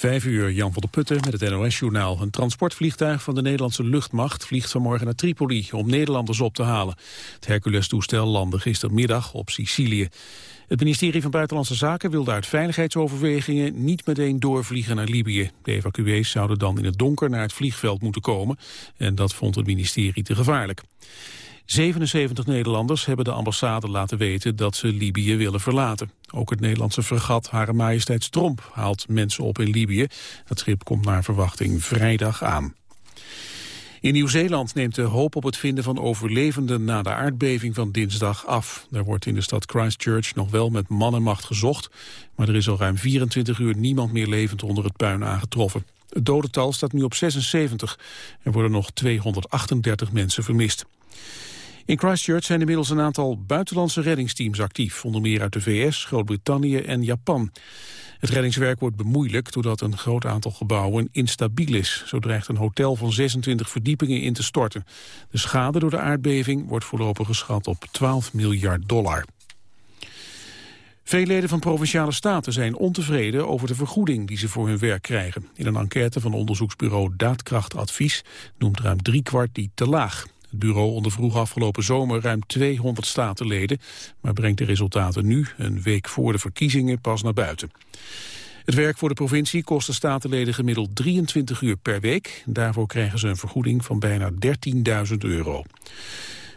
Vijf uur, Jan van der Putten met het NOS-journaal. Een transportvliegtuig van de Nederlandse luchtmacht vliegt vanmorgen naar Tripoli om Nederlanders op te halen. Het Hercules-toestel landde gistermiddag op Sicilië. Het ministerie van Buitenlandse Zaken wilde uit veiligheidsoverwegingen niet meteen doorvliegen naar Libië. De evacuees zouden dan in het donker naar het vliegveld moeten komen en dat vond het ministerie te gevaarlijk. 77 Nederlanders hebben de ambassade laten weten dat ze Libië willen verlaten. Ook het Nederlandse fregat Hare Majesteit Tromp haalt mensen op in Libië. Het schip komt naar verwachting vrijdag aan. In Nieuw-Zeeland neemt de hoop op het vinden van overlevenden na de aardbeving van dinsdag af. Er wordt in de stad Christchurch nog wel met man en macht gezocht, maar er is al ruim 24 uur niemand meer levend onder het puin aangetroffen. Het dodental staat nu op 76. Er worden nog 238 mensen vermist. In Christchurch zijn inmiddels een aantal buitenlandse reddingsteams actief, onder meer uit de VS, Groot-Brittannië en Japan. Het reddingswerk wordt bemoeilijkt doordat een groot aantal gebouwen instabiel is. Zo dreigt een hotel van 26 verdiepingen in te storten. De schade door de aardbeving wordt voorlopig geschat op 12 miljard dollar. Veel leden van Provinciale Staten zijn ontevreden over de vergoeding die ze voor hun werk krijgen. In een enquête van onderzoeksbureau Daadkrachtadvies noemt ruim driekwart die te laag. Het bureau ondervroeg afgelopen zomer ruim 200 statenleden, maar brengt de resultaten nu, een week voor de verkiezingen, pas naar buiten. Het werk voor de provincie kost de statenleden gemiddeld 23 uur per week. Daarvoor krijgen ze een vergoeding van bijna 13.000 euro.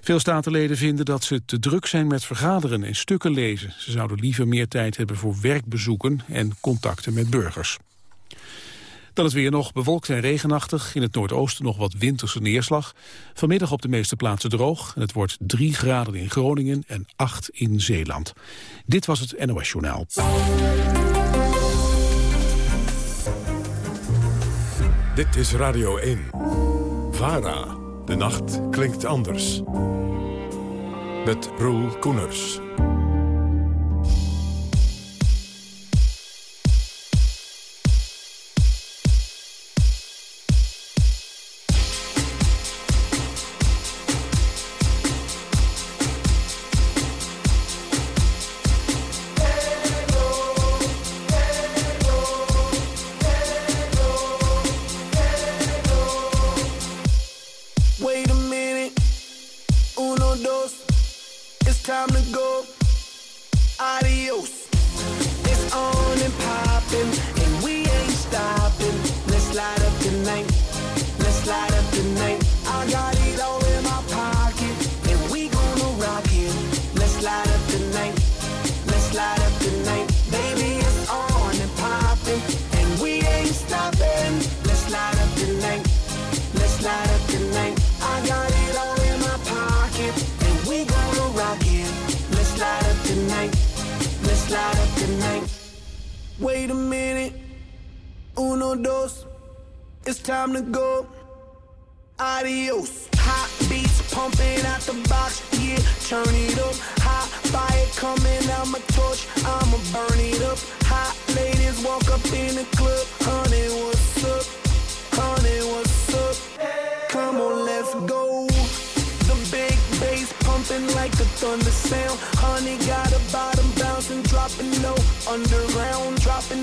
Veel statenleden vinden dat ze te druk zijn met vergaderen en stukken lezen. Ze zouden liever meer tijd hebben voor werkbezoeken en contacten met burgers. Dan is weer nog bewolkt en regenachtig. In het noordoosten nog wat winterse neerslag. Vanmiddag op de meeste plaatsen droog. het wordt 3 graden in Groningen en 8 in Zeeland. Dit was het NOS Journaal. Dit is Radio 1. VARA. De nacht klinkt anders. Met Roel Koeners.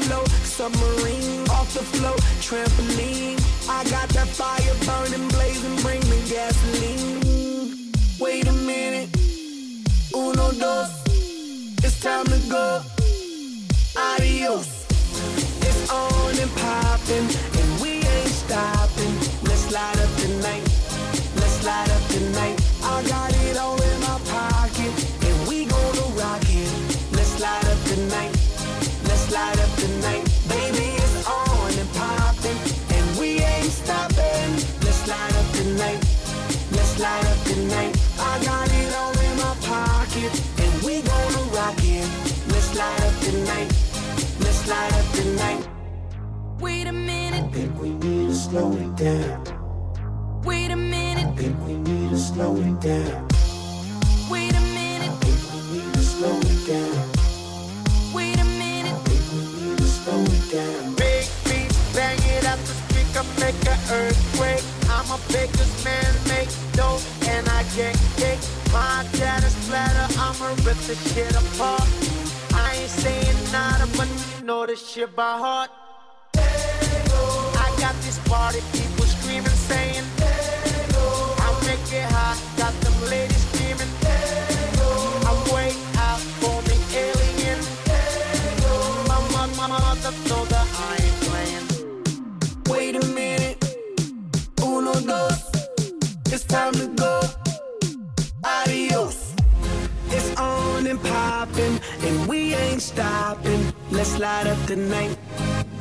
low, submarine, off the float, trampoline. I got that fire burning, blazing, bring me gasoline. Wait a minute, uno, dos, it's time to go. Adios, it's on and popping. Slow it down. Wait a minute. I think we need to slow it down. Wait a minute. I think we need to slow it down. Wait a minute. I think we need to slow it down. Big beats, bang it out the speaker, make an earthquake. I'm a baker's man, make dough, and I get cake. My dad is splatter, I'ma rip the shit apart. I ain't saying nada, but you know this shit by heart. Hey. Got this party people screaming, saying, I'll make it hot. Got them ladies screaming, I'm way out for the alien. My mother, my mother told her I ain't playing. Wait a minute, uno, dos, it's time to go. Adios. It's on and popping, and we ain't stopping. Let's light up the night.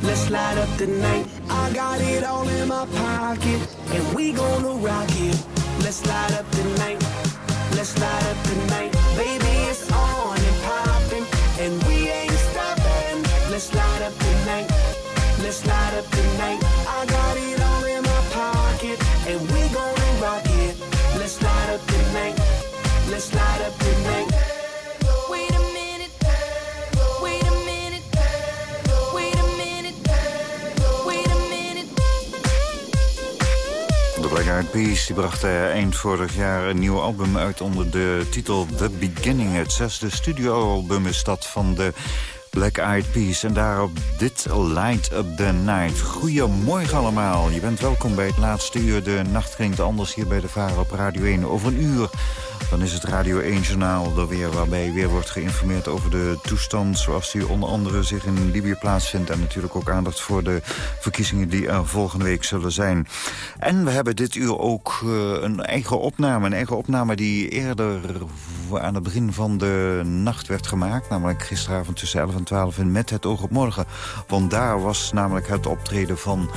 Let's light up the night. I got it all in my pocket, and we gonna rock it. Let's light up the night. Let's light up the night. Baby, it's on and popping, and we ain't stopping. Let's light up the night. Let's light up the night. I got it all in my pocket, and we gonna rock it. Let's light up the night. Let's light up the night. Peas die brachten eind vorig jaar een nieuw album uit onder de titel The Beginning. Het zesde studioalbum is dat van de Black Eyed Peas. En daarop dit Light Up The Night. Goedemorgen allemaal. Je bent welkom bij het laatste uur. De nacht klinkt anders hier bij de Varen op Radio 1. Over een uur dan is het Radio 1-journaal er weer... waarbij weer wordt geïnformeerd over de toestand... zoals die onder andere zich in Libië plaatsvindt... en natuurlijk ook aandacht voor de verkiezingen die er volgende week zullen zijn. En we hebben dit uur ook uh, een eigen opname. Een eigen opname die eerder aan het begin van de nacht werd gemaakt. Namelijk gisteravond tussen 11 en 12 en met het oog op morgen. Want daar was namelijk het optreden van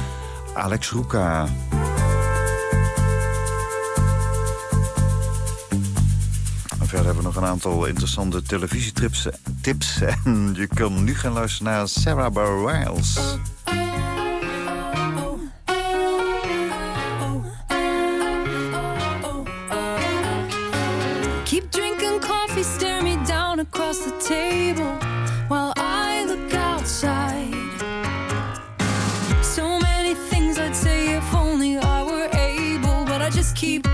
Alex Roeka... verder hebben we nog een aantal interessante televisietips tips. En je kan nu gaan luisteren naar Sarah Bareilles. Keep drinking coffee, stare me down across the table while I look outside. So many things I'd say if only I were able, but I just keep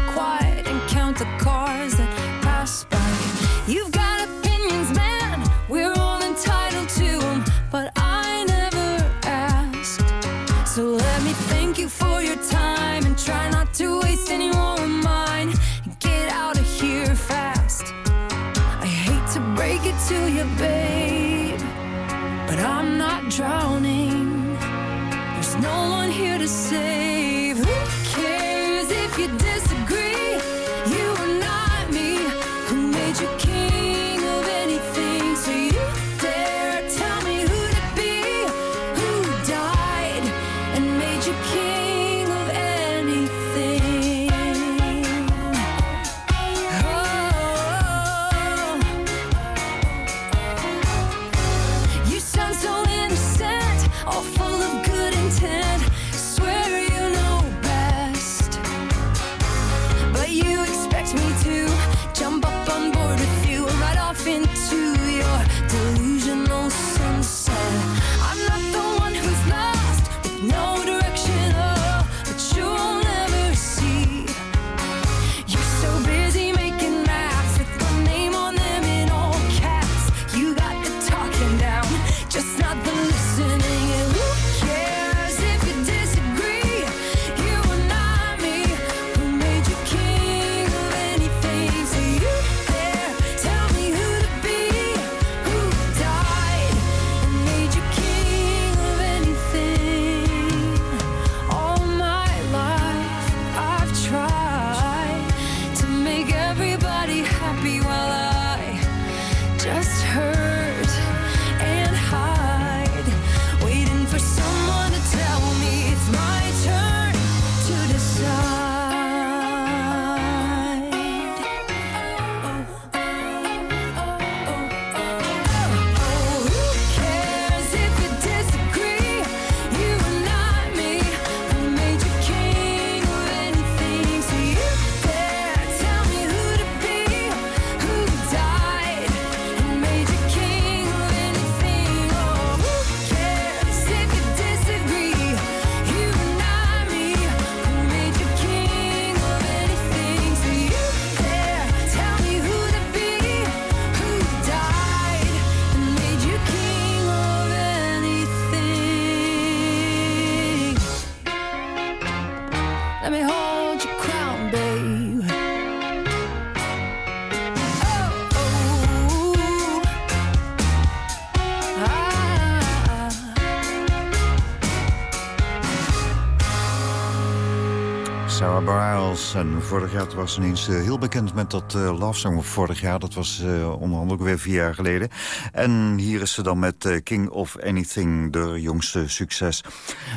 En vorig jaar was ineens uh, heel bekend met dat uh, Love Song vorig jaar. Dat was uh, onder weer vier jaar geleden. En hier is ze dan met King of Anything, de jongste succes.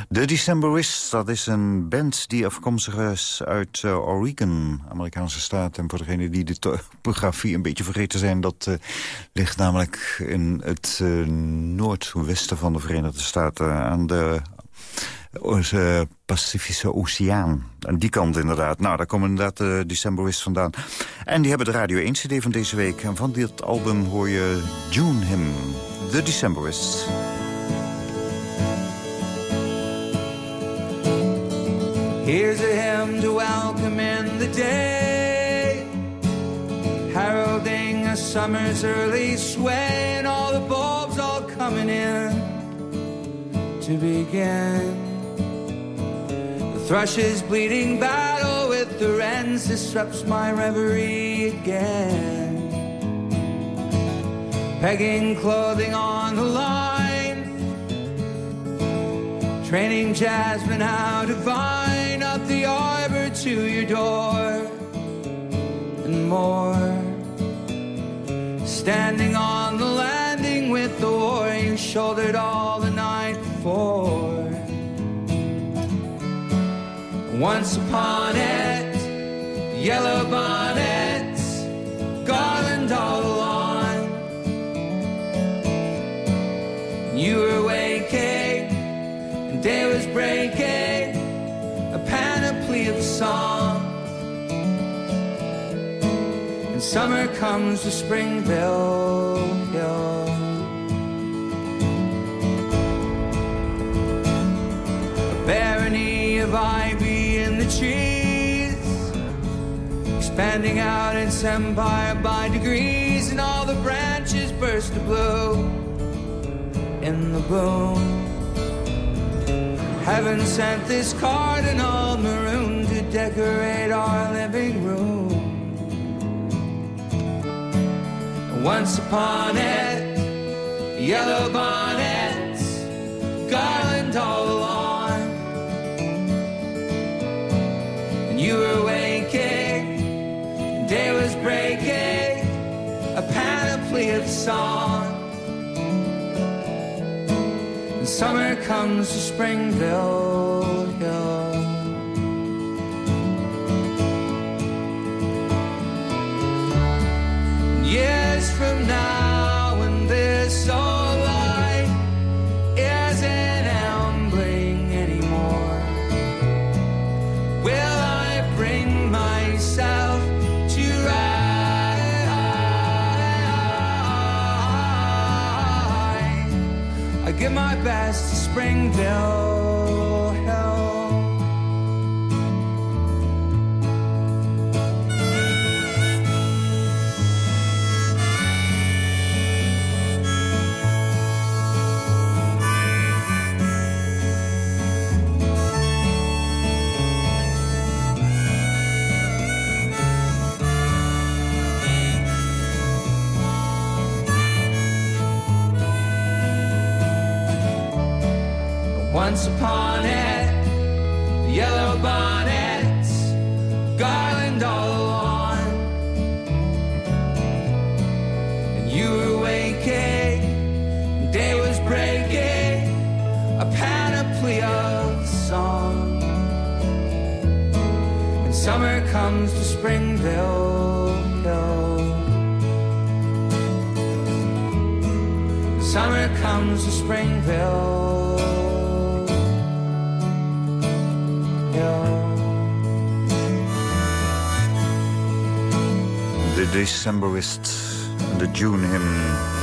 De Decemberists, dat is een band die afkomstig is uit Oregon, Amerikaanse staat. En voor degenen die de topografie een beetje vergeten zijn... dat ligt namelijk in het noordwesten van de Verenigde Staten... aan de onze Pacifische Oceaan. Aan die kant inderdaad. Nou, daar komen inderdaad de uh, Decemberist vandaan. En die hebben de Radio 1 CD van deze week. En van dit album hoor je June Him, The Decemberists. Here's a hymn to welcome in the day Heralding a summer's early sway And all the bulbs all coming in To begin Thrushes bleeding battle with the wrens disrupts my reverie again. Pegging clothing on the line, training jasmine how to vine up the arbor to your door, and more. Standing on the landing with the war you shouldered all the night before. Once upon it, yellow bonnets, garland all along. You were waking, and day was breaking, a panoply of song. And summer comes to Springville Hill. A barony of trees, expanding out its empire by degrees, and all the branches burst to blue in the boom. Heaven sent this cardinal maroon to decorate our living room. Once upon it, yellow bonnets, garland all You were waking, day was breaking, a panoply of song. And summer comes to Springville Hill. Best to Springville Once upon it, the yellow bonnets, garland all along. And you were waking, day was breaking, a panoply of song. And summer comes to Springville Hill. Summer comes to Springville. De Decemberist, de June Hymn.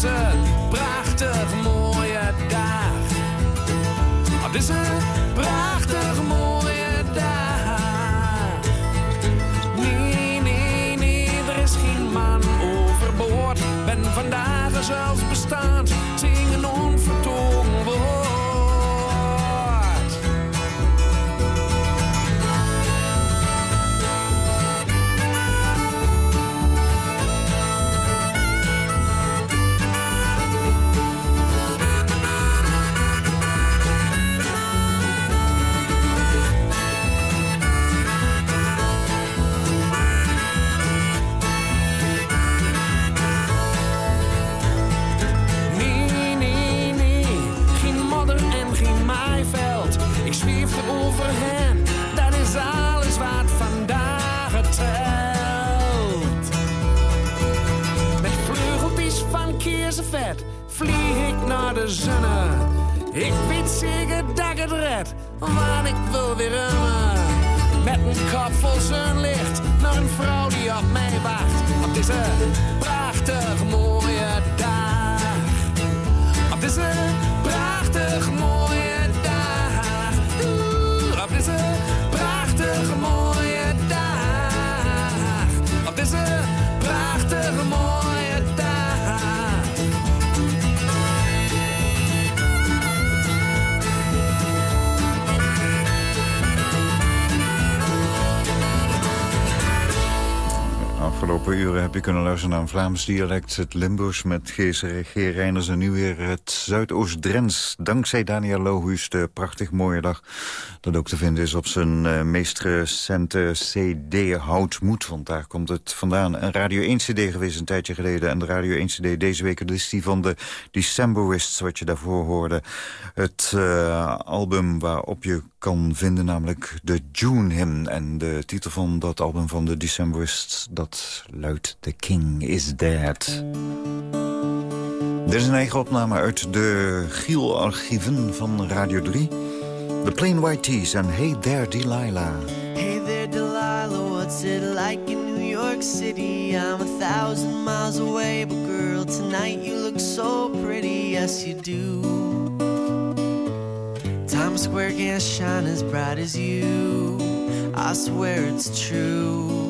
Op Ik weet zeker dat ik het red, want ik wil weer remmen. Met een kop vol zonlicht naar een vrouw die op mij wacht. Op deze prachtig mooie Uren heb je kunnen luisteren naar een Vlaams dialect, het Limburgs met G. Reiners en nu weer het Zuidoost-Drents. Dankzij Daniel Lohuus, de prachtig mooie dag dat ook te vinden is op zijn eh, meest recente CD Houtmoed. Want daar komt het vandaan. Een Radio 1 CD geweest een tijdje geleden. En de Radio 1 CD deze week is die van de Decemberists, wat je daarvoor hoorde. Het eh, album waarop je kan vinden, namelijk de June Hymn. En de titel van dat album van de Decemberists, dat luidt The King is Dead. Dit is een eigen opname uit de Giel-archieven van Radio 3. The Plain White Tees en Hey There Delilah. Hey there, Delilah, what's it like in New York City? I'm a thousand miles away, but girl, tonight you look so pretty, yes you do. Times Square can't shine as bright as you, I swear it's true.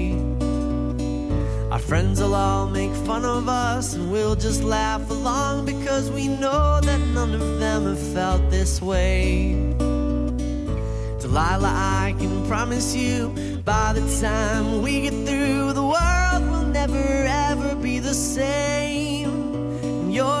Friends will all make fun of us, and we'll just laugh along because we know that none of them have felt this way. Delilah, I can promise you, by the time we get through, the world will never ever be the same. And you're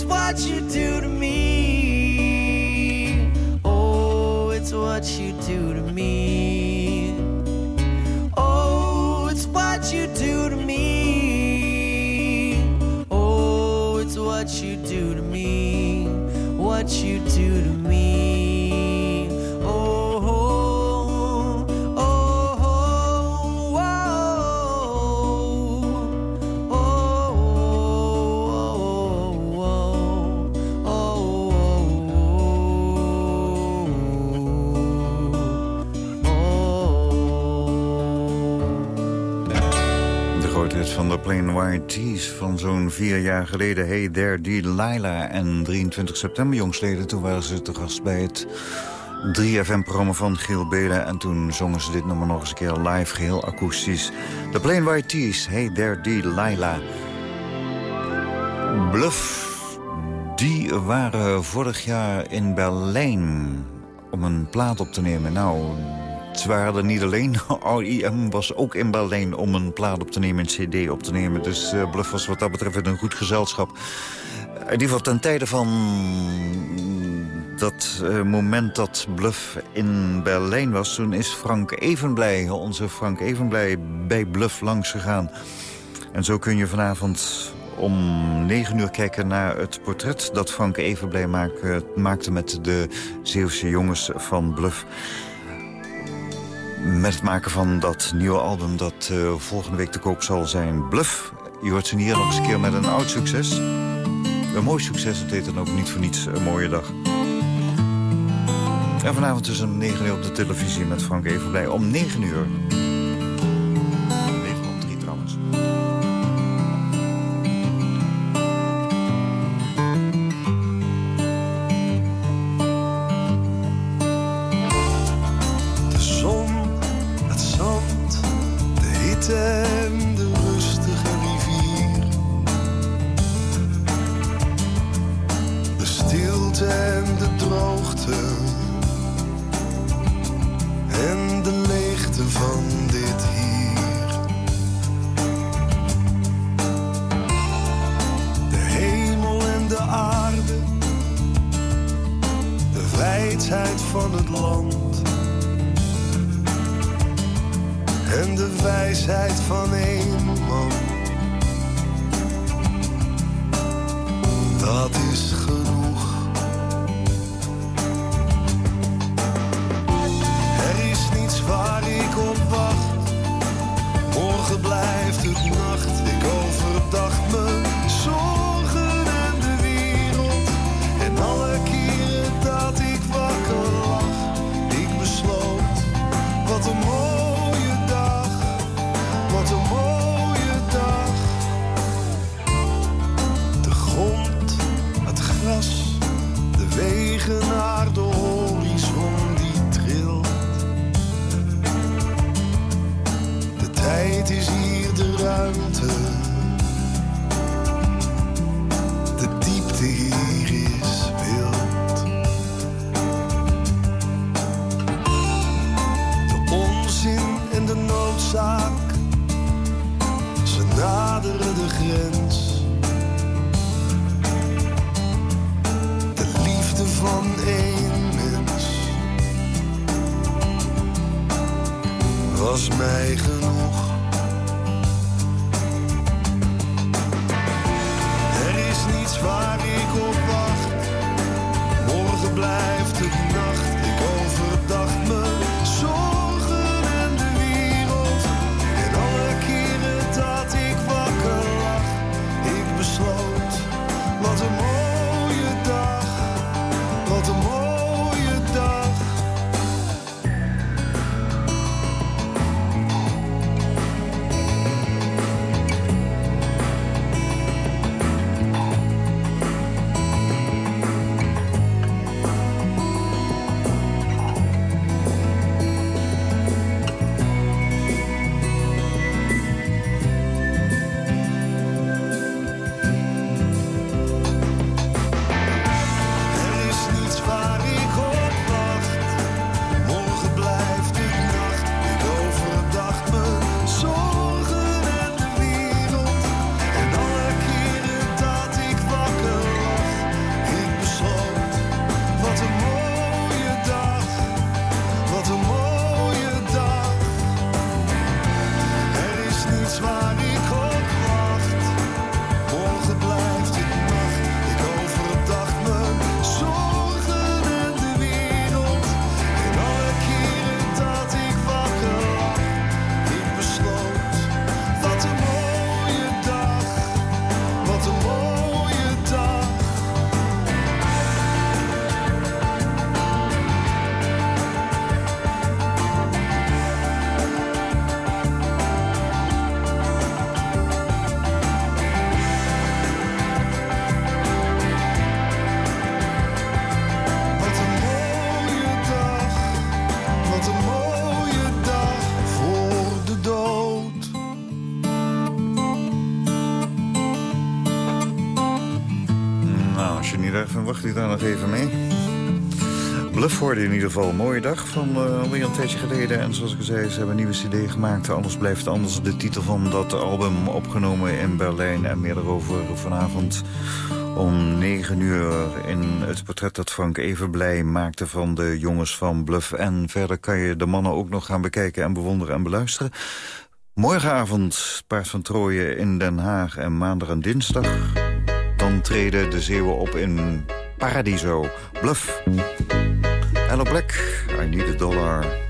It's what you do to me. Oh, it's what you do to me. Tees van zo'n vier jaar geleden. Hey There Delilah. En 23 september jongsleden, toen waren ze te gast bij het 3FM-programma van Giel Belen. En toen zongen ze dit nummer nog eens een keer live, geheel akoestisch. De Plain Tees, Hey There Delilah. Bluff, die waren vorig jaar in Berlijn om een plaat op te nemen. Nou, ze waren er niet alleen. REM was ook in Berlijn om een plaat op te nemen, een cd op te nemen. Dus eh, Bluff was wat dat betreft een goed gezelschap. In ieder geval ten tijde van dat eh, moment dat Bluff in Berlijn was... toen is Frank Evenblij, onze Frank Evenblij, bij Bluff langs gegaan. En zo kun je vanavond om 9 uur kijken naar het portret... dat Frank Evenblij eh, maakte met de Zeeuwse jongens van Bluff. Met het maken van dat nieuwe album dat eh, volgende week te koop zal zijn. Bluff, je hoort ze hier nog eens een keer met een oud succes. Een mooi succes, het heet dan ook niet voor niets een mooie dag. En vanavond tussen 9 uur op de televisie met Frank Evenblij om 9 uur. De diepte hier even mee. Bluff hoorde in ieder geval een mooie dag van uh, alweer een tijdje geleden. En zoals ik zei, ze hebben een nieuwe cd gemaakt. Alles blijft anders. De titel van dat album opgenomen in Berlijn. En meer erover vanavond om 9 uur in het portret dat Frank Evenblij maakte van de jongens van Bluff. En verder kan je de mannen ook nog gaan bekijken en bewonderen en beluisteren. Morgenavond Paard van Trooien in Den Haag en maandag en dinsdag. Dan treden de Zeeuwen op in Paradiso. Bluff. Hello Black, I need a dollar.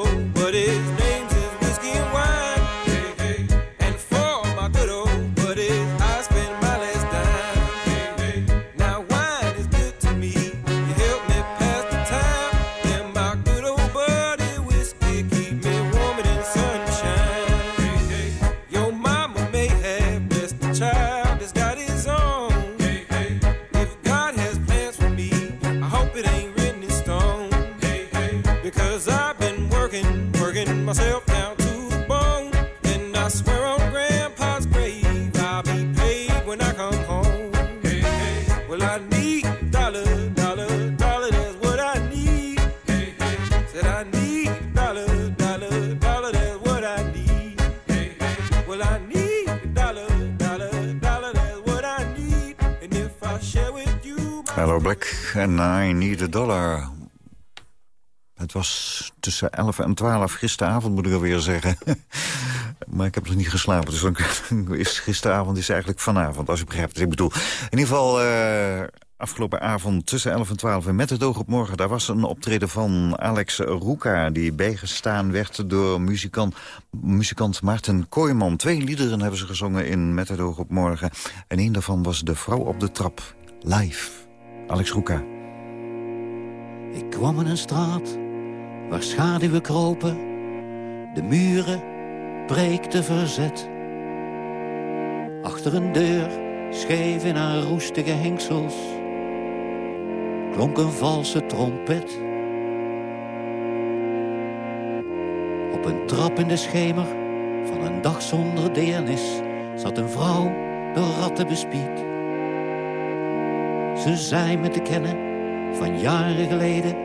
A Dollar. Het was tussen 11 en 12 gisteravond, moet ik alweer zeggen. maar ik heb nog niet geslapen, dus dan is gisteravond is eigenlijk vanavond, als je begrijpt wat ik bedoel. In ieder geval, eh, afgelopen avond tussen 11 en 12 en met het oog op morgen... daar was een optreden van Alex Roeka... die bijgestaan werd door muzikant, muzikant Maarten Kooijman. Twee liederen hebben ze gezongen in Met het oog op morgen. En een daarvan was De Vrouw op de Trap, live. Alex Roeka. Ik kwam in een straat waar schaduwen kropen, de muren breekte verzet. Achter een deur, scheef in haar roestige hengsels, klonk een valse trompet. Op een trap in de schemer van een dag zonder deernis zat een vrouw door ratten bespied. Ze zei me te kennen van jaren geleden.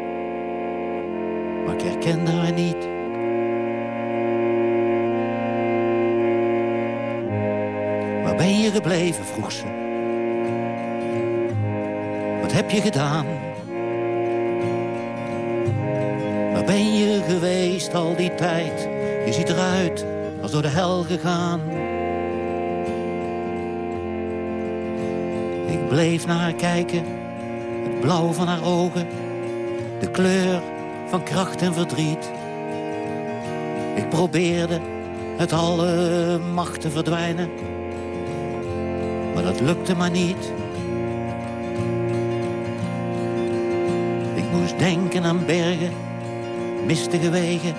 Maar ik herkende haar niet. Waar ben je gebleven, vroeg ze. Wat heb je gedaan? Waar ben je geweest al die tijd? Je ziet eruit als door de hel gegaan. Ik bleef naar haar kijken, blauw van haar ogen, de kleur van kracht en verdriet. Ik probeerde uit alle macht te verdwijnen, maar dat lukte maar niet. Ik moest denken aan bergen, mistige wegen,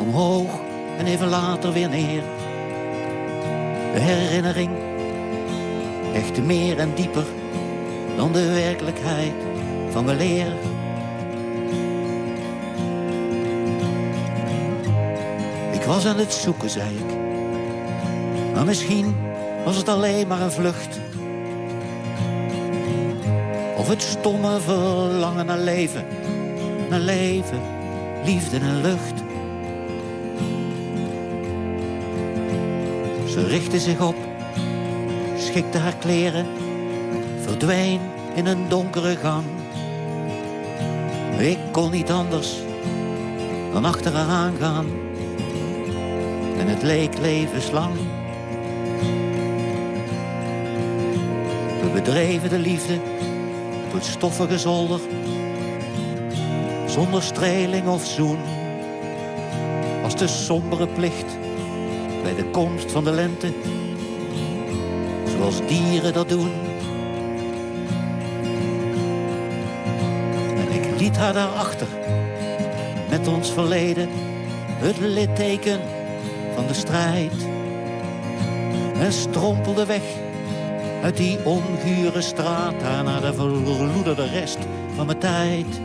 omhoog en even later weer neer. De herinnering hechtte meer en dieper dan de werkelijkheid van weleer. Ik was aan het zoeken, zei ik. Maar misschien was het alleen maar een vlucht. Of het stomme verlangen naar leven, naar leven, liefde en lucht. Ze richtte zich op, schikte haar kleren, verdween in een donkere gang. Ik kon niet anders dan achter haar. En het leek levenslang. We bedreven de liefde het stoffige zolder. Zonder streling of zoen. Als de sombere plicht bij de komst van de lente. Zoals dieren dat doen. Liet haar daarachter. Met ons verleden. Het litteken van de strijd. En strompelde weg uit die ongure straat. Naar de verloederde rest van mijn tijd.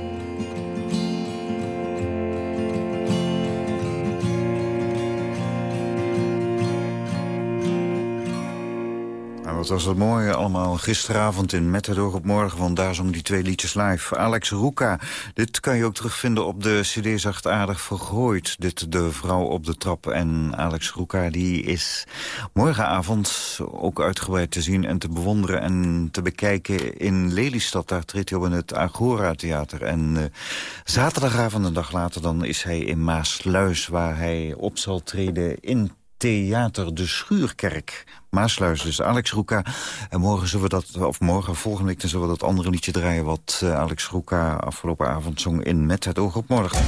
Wat was dat mooi allemaal gisteravond in Metador op morgen. Want daar zong die twee liedjes live. Alex Roeka. Dit kan je ook terugvinden op de cd Zachtaardig Vergooid. Dit De Vrouw op de Trap. En Alex Roeka die is morgenavond ook uitgebreid te zien en te bewonderen... en te bekijken in Lelystad. Daar treedt hij op in het Agora Theater. En uh, zaterdagavond, een dag later, dan is hij in Maasluis... waar hij op zal treden in Theater de Schuurkerk. Maasluis, dus Alex Roeka. En morgen zullen we dat, of morgen, volgende week, zullen we dat andere liedje draaien... wat uh, Alex Roeka afgelopen avond zong in Met het oog op morgen.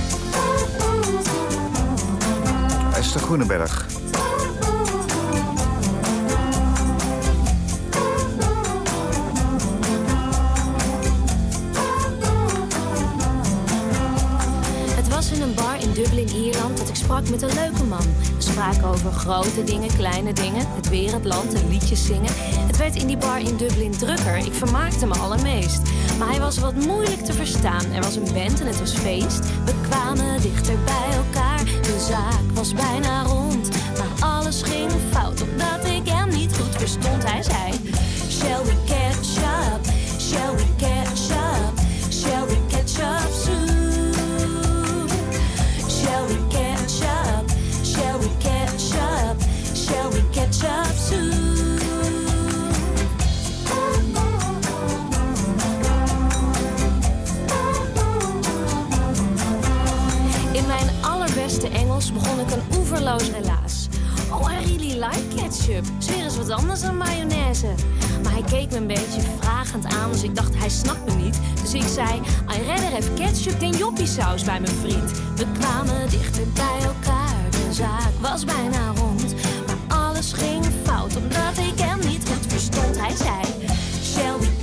Esther Groenenberg. Dublin, Ierland, ik sprak met een leuke man. We spraken over grote dingen, kleine dingen, het weer, het land en liedjes zingen. Het werd in die bar in Dublin drukker, ik vermaakte me allermeest. Maar hij was wat moeilijk te verstaan. Er was een band en het was feest. We kwamen dichter bij elkaar, de zaak was bijna rond. Maar alles ging fout, omdat ik hem niet goed verstond. Hij zei, ketchup. Zweer eens wat anders dan mayonaise. Maar hij keek me een beetje vragend aan, dus ik dacht hij snapt me niet. Dus ik zei, I rather have ketchup dan joppiesaus bij mijn vriend. We kwamen dichter bij elkaar, de zaak was bijna rond. Maar alles ging fout, omdat ik hem niet goed verstond. Hij zei, shall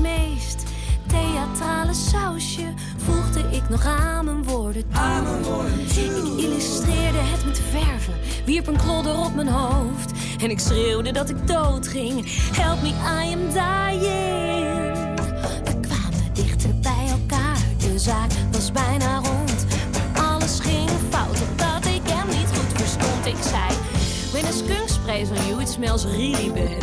meest theatrale sausje voegde ik nog aan mijn woorden toe. Ik illustreerde het met verven, wierp een klodder op mijn hoofd. En ik schreeuwde dat ik dood ging. Help me, I am dying. We kwamen dichter bij elkaar, zaak was bijna rond. Maar alles ging fout, omdat ik hem niet goed verstond. Ik zei, when a skunk sprays on you, it smells really bad.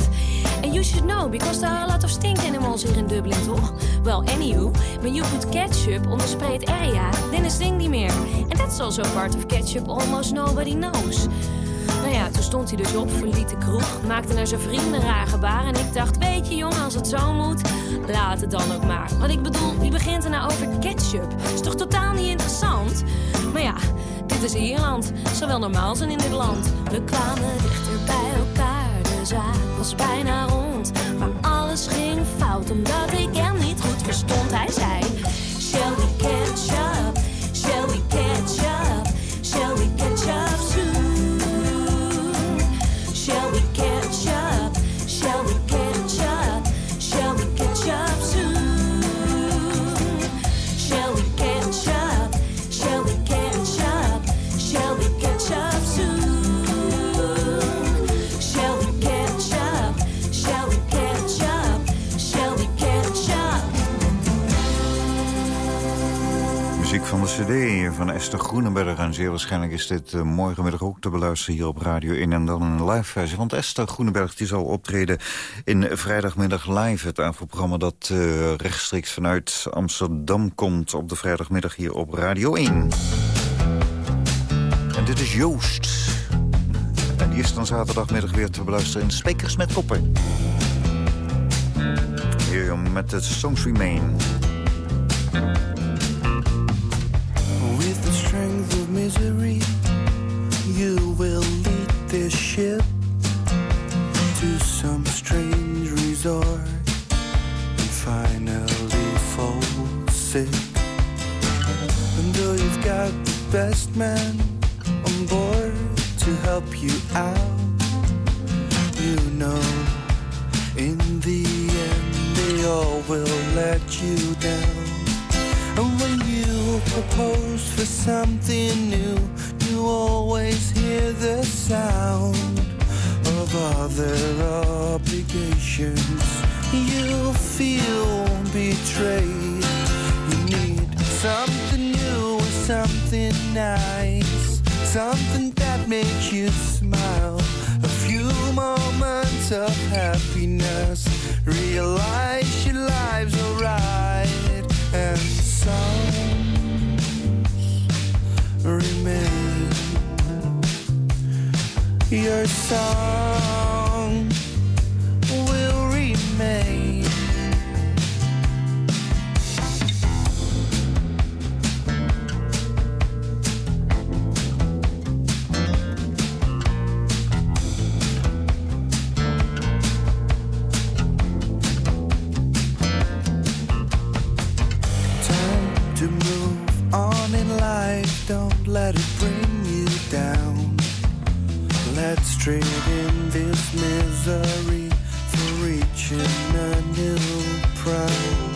And you should know, because there are a lot of stink animals here in Dublin, toch? Well, anywho, when you put ketchup on the sprayed area, then it stinkt niet meer. And that's also part of ketchup almost nobody knows. Nou ja, toen stond hij dus op, verliet de kroeg, maakte naar zijn vrienden raar gebaar. En ik dacht, weet je jongen, als het zo moet, laat het dan ook maar. Want ik bedoel, wie begint er nou over ketchup? Is toch totaal niet interessant? Maar ja, dit is Ierland, zou wel normaal zijn in dit land. We kwamen dichter bij elkaar, was bijna rond. Maar alles ging fout, omdat ik hem niet goed verstond. Hij zei, shall we catch van Esther Groenenberg. En zeer waarschijnlijk is dit uh, morgenmiddag ook te beluisteren hier op Radio 1. En dan een live versie. Want Esther Groenenberg die zal optreden in vrijdagmiddag live. Het avondprogramma dat uh, rechtstreeks vanuit Amsterdam komt op de vrijdagmiddag hier op Radio 1. En dit is Joost. En die is dan zaterdagmiddag weer te beluisteren in Spekers met Koppen. Hier met het Songs Remain. Misery, you will lead this ship to some strange resort and finally fall sick. Though you've got the best man on board to help you out, you know in the end they all will let you down. And when you propose for something new, you always hear the sound of other obligations. You feel betrayed. You need something new, or something nice, something that makes you smile. A few moments of happiness, realize your life's alright, Your song will remain. Time to move on in life, don't let it Let's in this misery for reaching a new prime.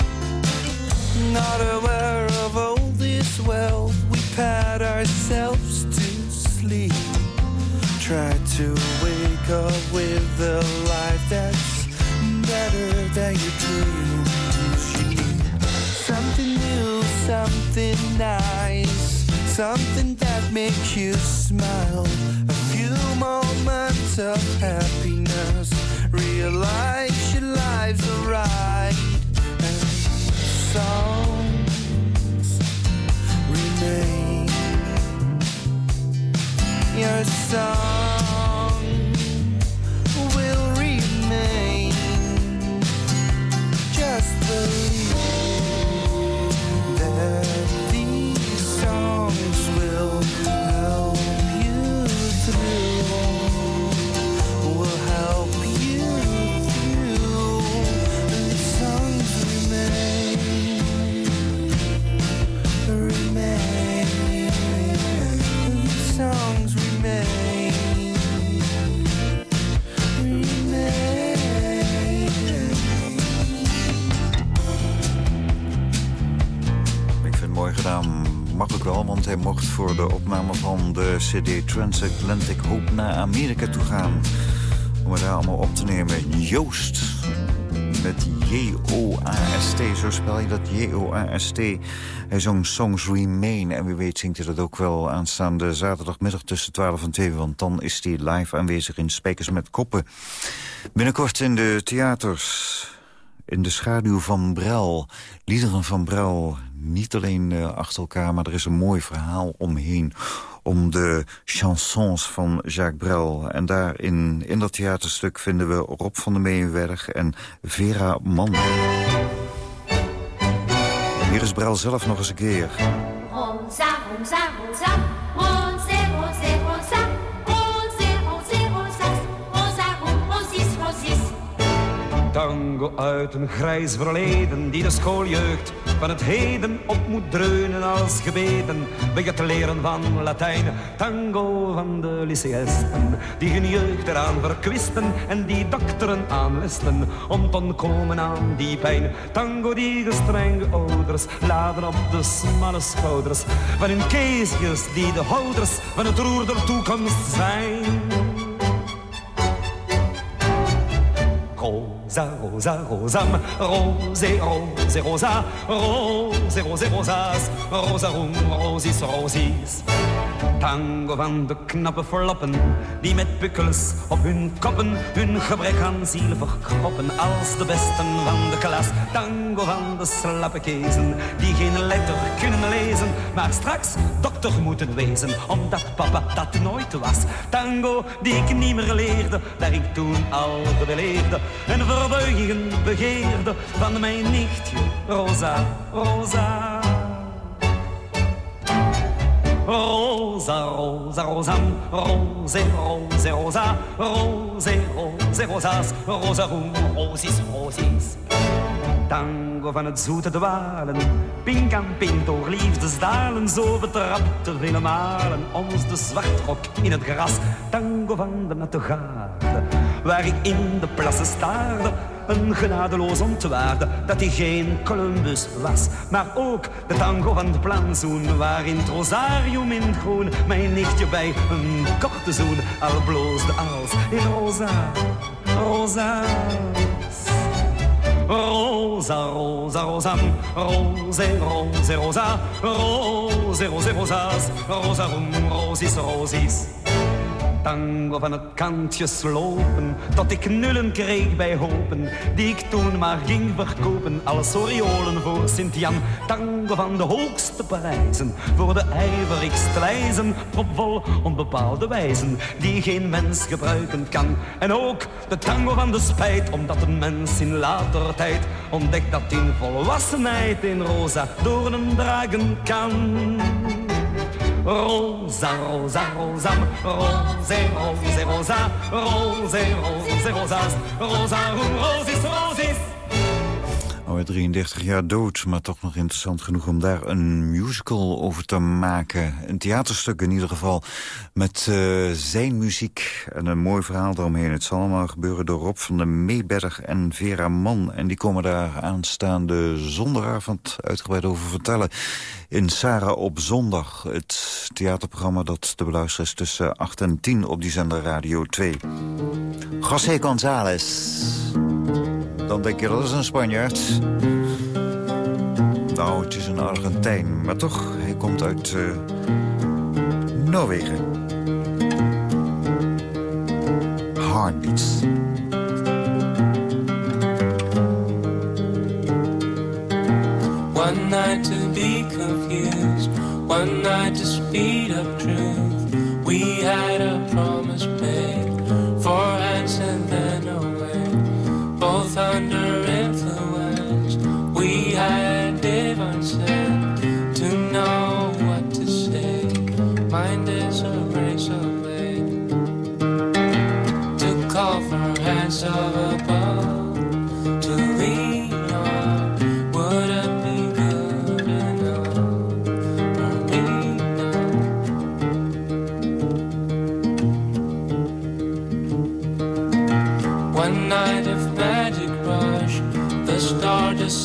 Not aware of all this wealth, we pat ourselves to sleep. Try to wake up with a life that's better than you dreamed. You need something new, something nice, something that makes you smile. A few moments of happiness, realize your life's alright, and songs remain. Your song will remain. Just believe CD Transatlantic Hope naar Amerika toe gaan. Om het daar allemaal op te nemen. Joost. met J-O-A-S-T. Zo spel je dat J-O-A-S-T. Hij zong Songs Remain. En wie weet zingt hij dat ook wel aanstaande zaterdagmiddag tussen 12 en 2. Want dan is hij live aanwezig in Spekers met Koppen. Binnenkort in de theaters in de schaduw van Brel. Liederen van Brel, niet alleen uh, achter elkaar... maar er is een mooi verhaal omheen om de chansons van Jacques Brel. En daarin, in dat theaterstuk, vinden we Rob van der Meenwerg en Vera Mann. Hier is Brel zelf nog eens een keer. Tango uit een grijs verleden die de schooljeugd van het heden op moet dreunen als gebeden bij het leren van Latijn. Tango van de lyceësten die hun jeugd eraan verkwisten en die dokteren aanlesten om te ontkomen aan die pijn. Tango die gestrenge ouders laden op de smalle schouders van hun keesjes die de houders van het roer der toekomst zijn. Rosa, rosa, rosam, rose, rose, rosa, rose, rose, rosas, rosa, roem, rosis, rosis. Tango van de knappe verlappen, die met pukkels op hun koppen hun gebrek aan ziel verkroppen als de besten van de klas. Tango van de slappe kezen, die geen letter kunnen lezen, maar straks dokter moeten wezen, omdat papa dat nooit was. Tango die ik niet meer leerde, daar ik toen al gebeleerde, en verbuigingen begeerde van mijn nichtje Rosa, Rosa. Rosa, rosa, rosam, rose, rose, rosa, rose, rose, rosas, rosa, roem, rosis, rosis. Tango van het zoete dwalen, pink aan pink door liefdesdalen, zo betrapte vele malen ons de zwartrok in het gras. Tango van de natte garde, waar ik in de plassen staarde, een genadeloos ontwaarde dat hij geen Columbus was. Maar ook de tango van de planzoen, waarin het rosarium in het groen mijn nichtje bij een korte zoen al bloosde als in rosa, rosa. Rosa, rosa, rosam, rose, rose, rosa, rose, rose, rosas, rosa, rosis, rosis. Tango van het kantje slopen, tot ik nullen kreeg bij hopen, die ik toen maar ging verkopen, als oriolen voor Sint-Jan. Tango van de hoogste prijzen, voor de ijverigste lijzen, propvol onbepaalde wijzen, die geen mens gebruiken kan. En ook de tango van de spijt, omdat een mens in later tijd ontdekt dat in volwassenheid in rosa door een dragen kan. Rosa, rosa, rosam, rose, rose, rosa, rose, rose, rosas, rosa, rosis, rosis. Alweer 33 jaar dood, maar toch nog interessant genoeg om daar een musical over te maken. Een theaterstuk in ieder geval, met uh, zijn muziek en een mooi verhaal eromheen. Het zal allemaal gebeuren door Rob van de Meeberg en Vera Mann. En die komen daar aanstaande zondagavond uitgebreid over vertellen. In Sarah op zondag, het theaterprogramma dat te beluisteren is tussen 8 en 10 op die zender Radio 2. José González. Dan denk je dat is een Spanjaard. Nou, het is een Argentijn, maar toch, hij komt uit uh, Noorwegen. Heartbeats. One night to be confused, one night to speed up truth. We had a promise under influence. We had divine sense to know what to say. Mind is a razor blade to call for hands of above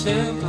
simple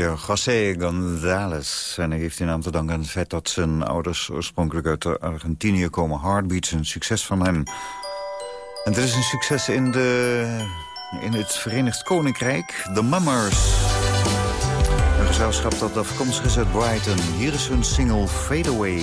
José González. En hij heeft in naam te danken aan het feit dat zijn ouders oorspronkelijk uit Argentinië komen. Heartbeats, een succes van hem. En er is een succes in, de, in het Verenigd Koninkrijk, The Mummers. Een gezelschap dat afkomstig is uit Brighton. Hier is hun single Fade Away.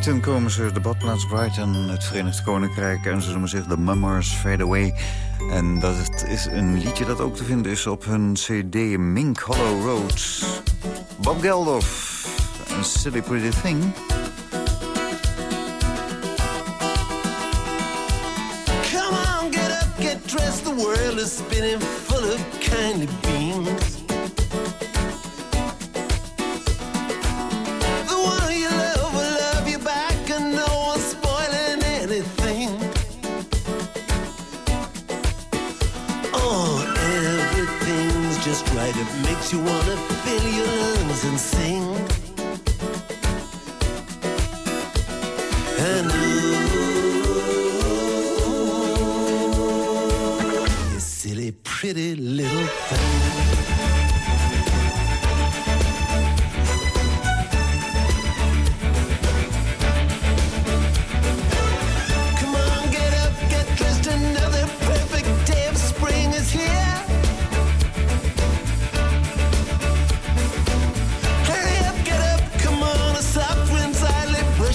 Brighton komen ze, de badplaats Brighton, het Verenigd Koninkrijk. En ze noemen zich The Mummers Fade Away. En dat is een liedje dat ook te vinden is op hun cd Mink Hollow Road. Bob Geldof, a silly pretty thing... Come on, get up, get dressed, the world is spinning full of kindly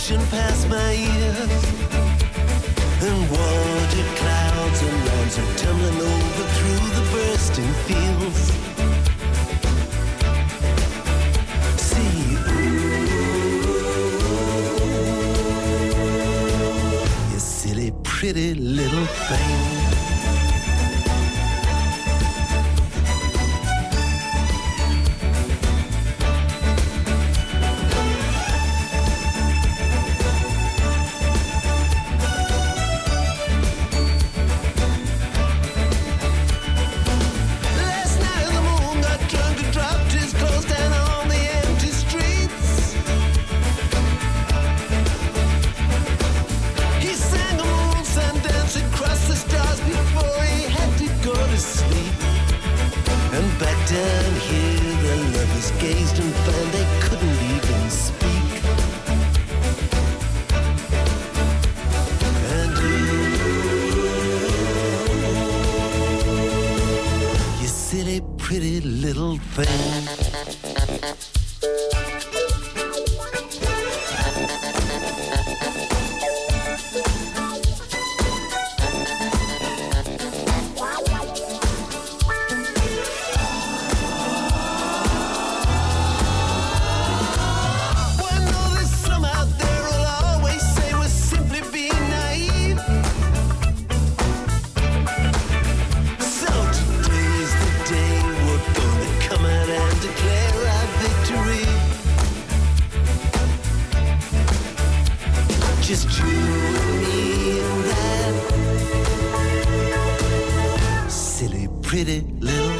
ocean past my ears. And water clouds and lawns are tumbling over through the bursting fields. See, you silly pretty little thing. Little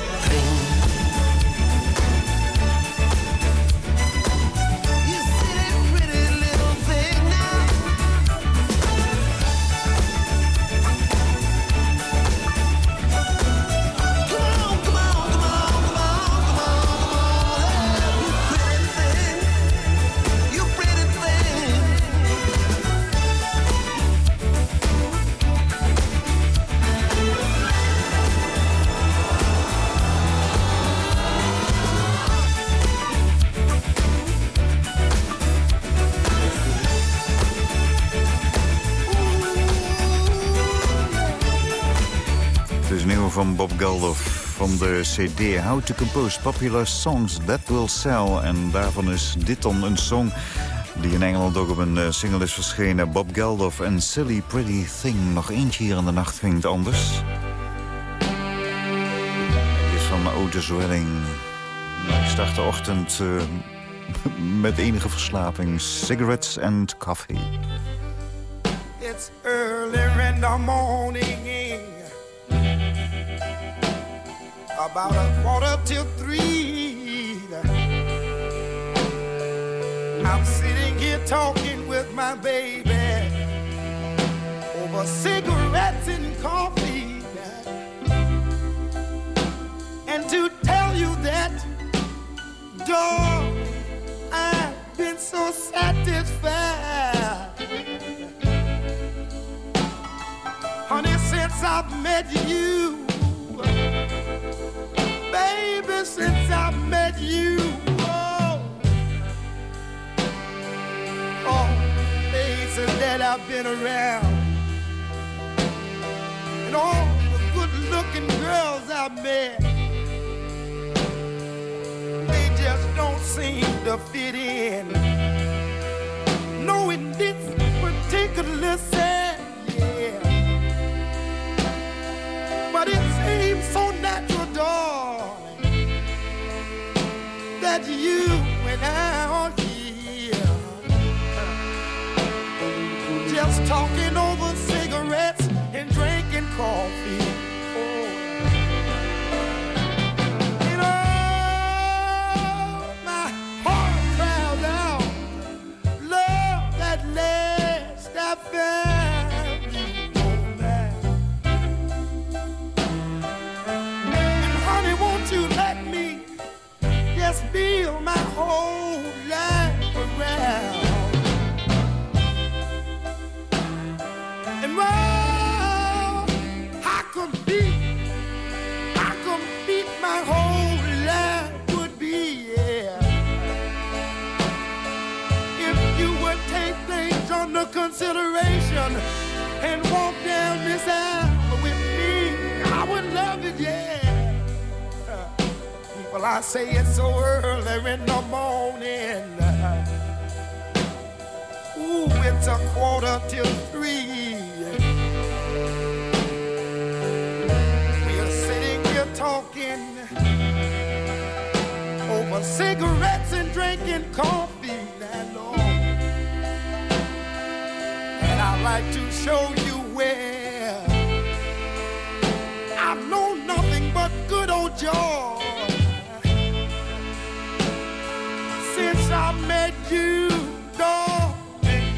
Bob Geldof van de CD How to Compose Popular Songs That Will Sell. En daarvan is dit dan een song die in Engeland ook op een eh, single is verschenen. Bob Geldof en Silly Pretty Thing. Nog eentje hier in de nacht ging het anders. Dit is van Otis Redding. Nou, Ik start de ochtend eh, met enige verslaving. Cigarettes and coffee. It's early in the morning, about a quarter till three. I'm sitting here talking with my baby over cigarettes and coffee. And to tell you that, dog, I've been so satisfied. Honey, since I've met you, baby, since I've met you, oh, oh, that I've been around, and all the good-looking girls I've met, they just don't seem to fit in. No, this particular you and I are here, just talking over cigarettes and drinking coffee. Consideration and walk down this aisle with me. I would love it, yeah. Well, I say it's so early in the morning. Ooh, it's a quarter till three. We're sitting here talking over cigarettes and drinking coffee. Lord. Like to show you where I know nothing but good old joy. Since I met you, darling,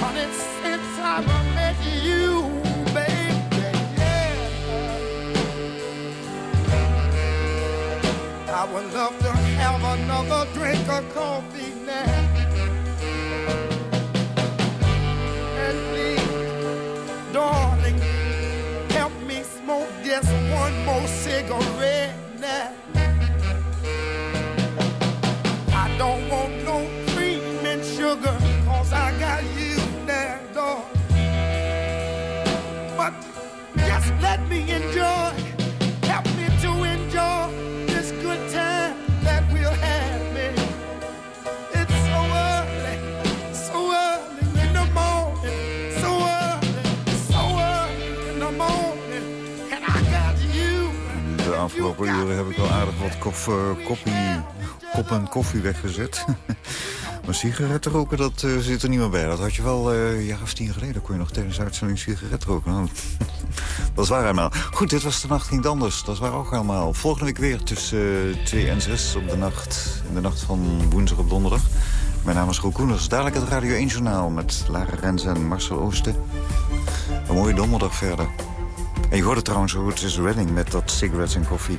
honey, since I met you, baby, yeah. I would love to have another drink of coffee afgelopen uren heb ik wel aardig wat kof, eh, koppie, kop en koffie weggezet. maar sigaretten roken, dat eh, zit er niet meer bij. Dat had je wel eh, een jaar of tien geleden. kon je nog tijdens de uitzending sigaret roken. Nou, dat is waar helemaal. Goed, dit was De Nacht Ging Anders. Dat is waar ook allemaal. Volgende week weer tussen 2 en 6 op de nacht. In de nacht van woensdag op donderdag. Mijn naam is Roel Koeners. Dadelijk het Radio 1 Journaal met Lara Rens en Marcel Oosten. Een mooie donderdag verder. En je hoorde trouwens hoe het is Redding met dat cigarettes en koffie.